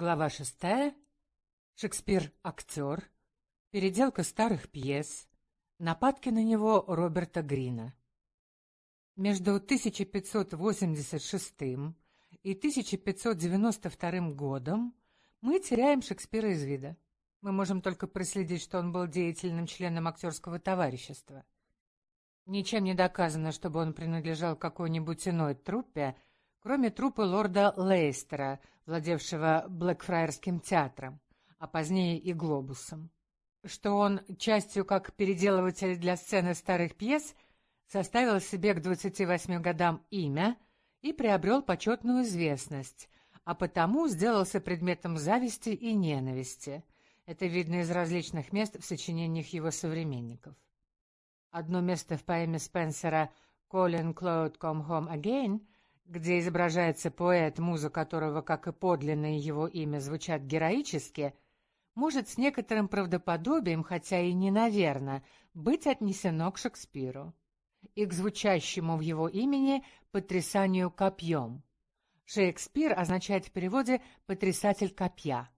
Глава шестая. Шекспир – актер. Переделка старых пьес. Нападки на него Роберта Грина. Между 1586 и 1592 годом мы теряем Шекспира из вида. Мы можем только проследить, что он был деятельным членом актерского товарищества. Ничем не доказано, чтобы он принадлежал какой-нибудь иной труппе – кроме труппы лорда Лейстера, владевшего Блэкфраерским театром, а позднее и Глобусом. Что он частью как переделыватель для сцены старых пьес составил себе к 28 годам имя и приобрел почетную известность, а потому сделался предметом зависти и ненависти. Это видно из различных мест в сочинениях его современников. Одно место в поэме Спенсера «Colin Cloud Come Home Again» где изображается поэт, муза которого, как и подлинное его имя, звучат героически, может с некоторым правдоподобием, хотя и не наверно, быть отнесено к Шекспиру и к звучащему в его имени потрясанию копьем. Шекспир означает в переводе «потрясатель копья».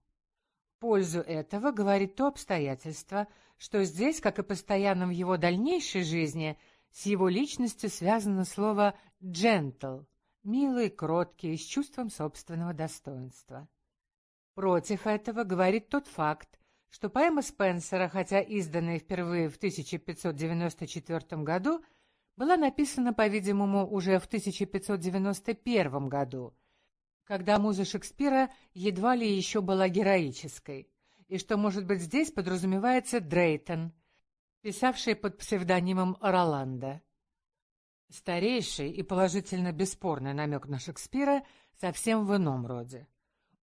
Пользу этого говорит то обстоятельство, что здесь, как и постоянно в его дальнейшей жизни, с его личностью связано слово «джентл», милый, кроткий, с чувством собственного достоинства. Против этого говорит тот факт, что поэма Спенсера, хотя изданная впервые в 1594 году, была написана, по-видимому, уже в 1591 году, когда муза Шекспира едва ли еще была героической, и что, может быть, здесь подразумевается Дрейтон, писавший под псевдонимом Роланда. Старейший и положительно бесспорный намек на Шекспира совсем в ином роде.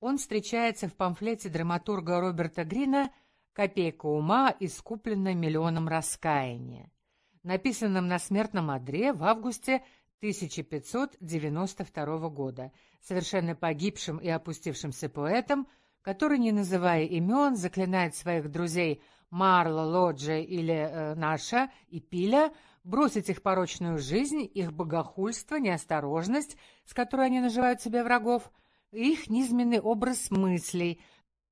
Он встречается в памфлете драматурга Роберта Грина «Копейка ума, искуплена миллионом раскаяния», написанном на смертном одре в августе 1592 года, совершенно погибшим и опустившимся поэтом, который, не называя имен, заклинает своих друзей Марла, Лоджи или э, Наша и Пиля бросить их порочную жизнь, их богохульство, неосторожность, с которой они наживают себе врагов, их низменный образ мыслей,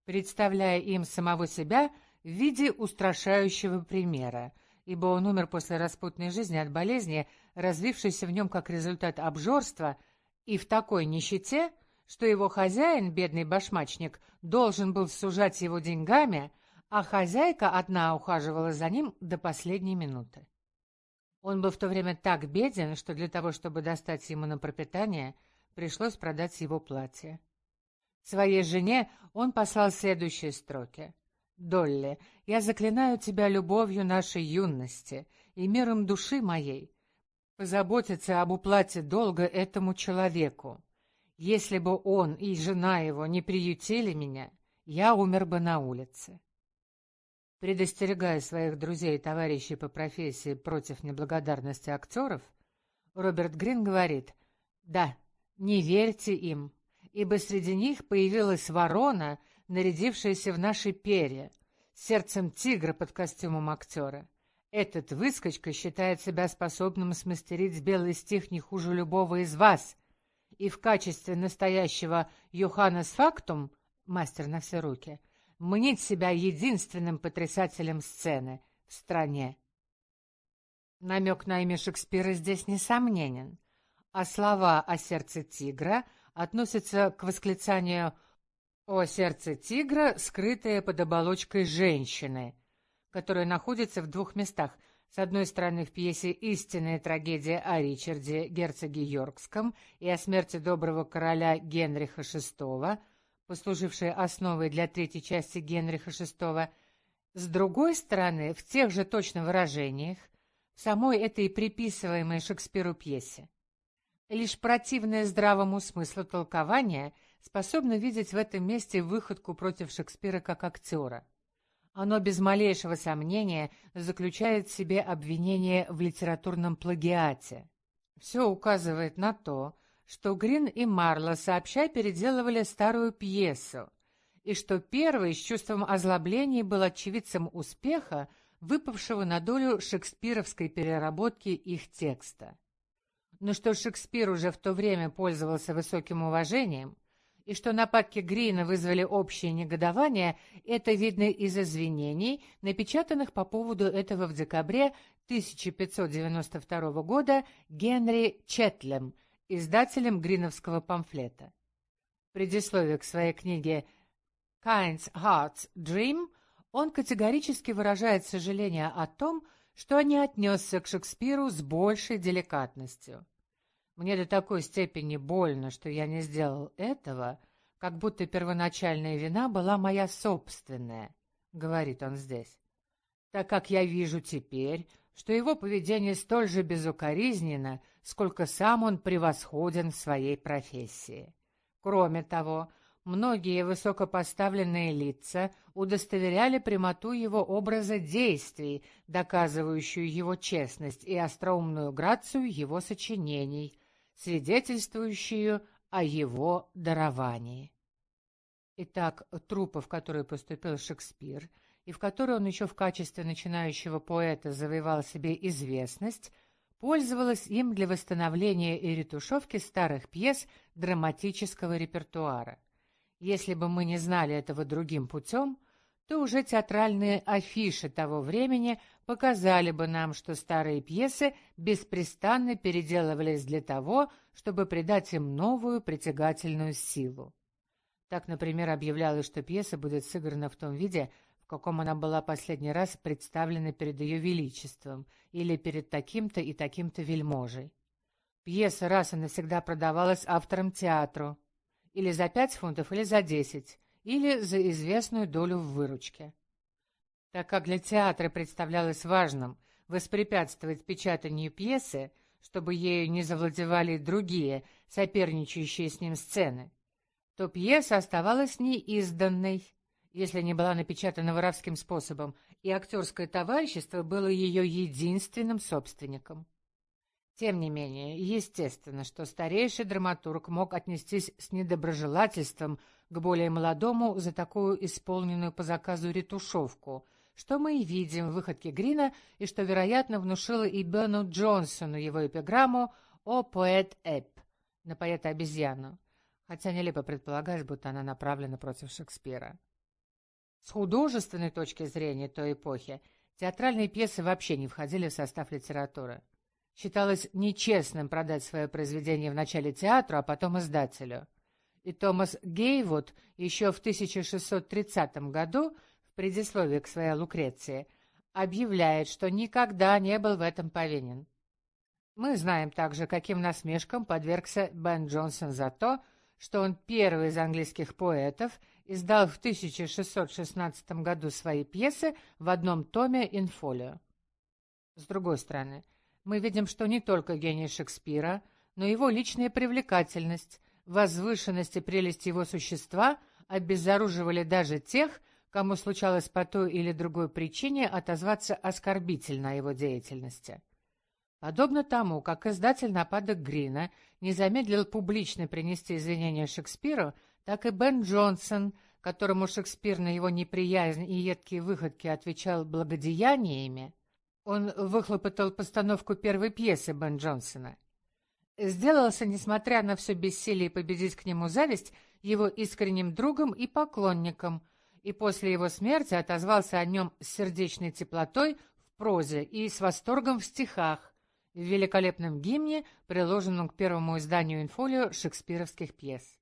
представляя им самого себя в виде устрашающего примера, ибо он умер после распутной жизни от болезни, развившейся в нем как результат обжорства, и в такой нищете, что его хозяин, бедный башмачник, должен был сужать его деньгами, а хозяйка одна ухаживала за ним до последней минуты. Он был в то время так беден, что для того, чтобы достать ему на пропитание, пришлось продать его платье. Своей жене он послал следующие строки. «Долли, я заклинаю тебя любовью нашей юности и миром души моей позаботиться об уплате долга этому человеку. Если бы он и жена его не приютили меня, я умер бы на улице. Предостерегая своих друзей и товарищей по профессии против неблагодарности актеров, Роберт Грин говорит, «Да, не верьте им, ибо среди них появилась ворона, нарядившаяся в наши перья, сердцем тигра под костюмом актера. Этот выскочка считает себя способным смастерить белый стих не хуже любого из вас, и в качестве настоящего Йоханнес Фактум, мастер на все руки, — мнить себя единственным потрясателем сцены в стране. Намек на имя Шекспира здесь несомненен, а слова о сердце тигра относятся к восклицанию «О сердце тигра, скрытое под оболочкой женщины», которое находится в двух местах. С одной стороны, в пьесе «Истинная трагедия» о Ричарде, герцоге Йоркском и о смерти доброго короля Генриха VI – послужившая основой для третьей части Генриха VI, с другой стороны, в тех же точно выражениях, самой этой приписываемой Шекспиру пьесе. Лишь противное здравому смыслу толкование способно видеть в этом месте выходку против Шекспира как актера. Оно без малейшего сомнения заключает в себе обвинение в литературном плагиате. Все указывает на то, что Грин и Марло сообща переделывали старую пьесу, и что первый с чувством озлобления был очевидцем успеха, выпавшего на долю шекспировской переработки их текста. Но что Шекспир уже в то время пользовался высоким уважением, и что нападки Грина вызвали общее негодование, это видно из извинений, напечатанных по поводу этого в декабре 1592 года Генри Четлем, издателем гриновского памфлета. В предисловии к своей книге «Kind's Heart's Dream» он категорически выражает сожаление о том, что не отнесся к Шекспиру с большей деликатностью. Мне до такой степени больно, что я не сделал этого, как будто первоначальная вина была моя собственная, — говорит он здесь. Так как я вижу теперь, что его поведение столь же безукоризненно, сколько сам он превосходен в своей профессии. Кроме того, многие высокопоставленные лица удостоверяли прямоту его образа действий, доказывающую его честность и остроумную грацию его сочинений, свидетельствующую о его даровании. Итак, труппа, в которую поступил Шекспир, и в которой он еще в качестве начинающего поэта завоевал себе известность, пользовалась им для восстановления и ретушевки старых пьес драматического репертуара. Если бы мы не знали этого другим путем, то уже театральные афиши того времени показали бы нам, что старые пьесы беспрестанно переделывались для того, чтобы придать им новую притягательную силу. Так, например, объявлялось, что пьеса будет сыграна в том виде, в каком она была последний раз представлена перед ее величеством или перед таким-то и таким-то вельможей. Пьеса раз и навсегда продавалась автором театру, или за пять фунтов, или за десять, или за известную долю в выручке. Так как для театра представлялось важным воспрепятствовать печатанию пьесы, чтобы ею не завладевали другие, соперничающие с ним сцены, то пьеса оставалась неизданной, если не была напечатана воровским способом, и актерское товарищество было ее единственным собственником. Тем не менее, естественно, что старейший драматург мог отнестись с недоброжелательством к более молодому за такую исполненную по заказу ретушевку, что мы и видим в выходке Грина и что, вероятно, внушило и Бену Джонсону его эпиграмму «О поэт Эп» на поэта-обезьяну, хотя нелепо предполагать, будто она направлена против Шекспира. С художественной точки зрения той эпохи театральные пьесы вообще не входили в состав литературы. Считалось нечестным продать свое произведение вначале театру, а потом издателю. И Томас Гейвуд еще в 1630 году в предисловии к своей Лукреции объявляет, что никогда не был в этом повинен. Мы знаем также, каким насмешкам подвергся Бен Джонсон за то, что он первый из английских поэтов издал в 1616 году свои пьесы в одном томе инфолио. С другой стороны, мы видим, что не только гений Шекспира, но его личная привлекательность, возвышенность и прелесть его существа обезоруживали даже тех, кому случалось по той или другой причине отозваться оскорбительно о его деятельности. Подобно тому, как издатель «Нападок Грина» не замедлил публично принести извинения Шекспиру, так и Бен Джонсон, которому Шекспир на его неприязнь и едкие выходки отвечал благодеяниями, он выхлопотал постановку первой пьесы Бен Джонсона. Сделался, несмотря на все бессилие победить к нему зависть, его искренним другом и поклонником, и после его смерти отозвался о нем с сердечной теплотой в прозе и с восторгом в стихах, в великолепном гимне, приложенном к первому изданию инфолио шекспировских пьес.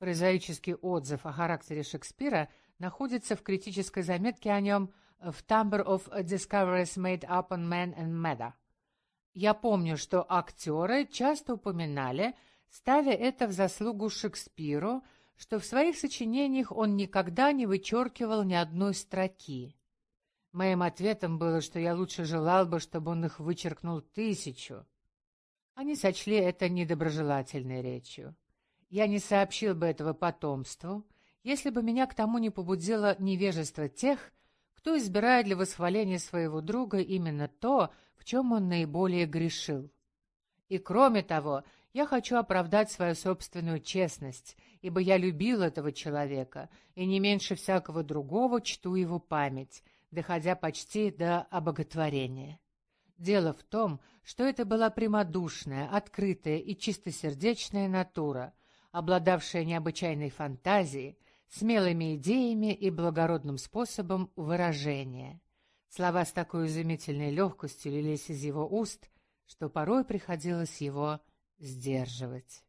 Прозаический отзыв о характере Шекспира находится в критической заметке о нем в Number of Discoveries Made Upon Man and Matter. Я помню, что актеры часто упоминали, ставя это в заслугу Шекспиру, что в своих сочинениях он никогда не вычеркивал ни одной строки. Моим ответом было, что я лучше желал бы, чтобы он их вычеркнул тысячу. Они сочли это недоброжелательной речью. Я не сообщил бы этого потомству, если бы меня к тому не побудило невежество тех, кто избирает для восхваления своего друга именно то, в чем он наиболее грешил. И кроме того, я хочу оправдать свою собственную честность, ибо я любил этого человека, и не меньше всякого другого чту его память, доходя почти до обоготворения. Дело в том, что это была прямодушная, открытая и чистосердечная натура, обладавшая необычайной фантазией, смелыми идеями и благородным способом выражения. Слова с такой изумительной легкостью лились из его уст, что порой приходилось его сдерживать.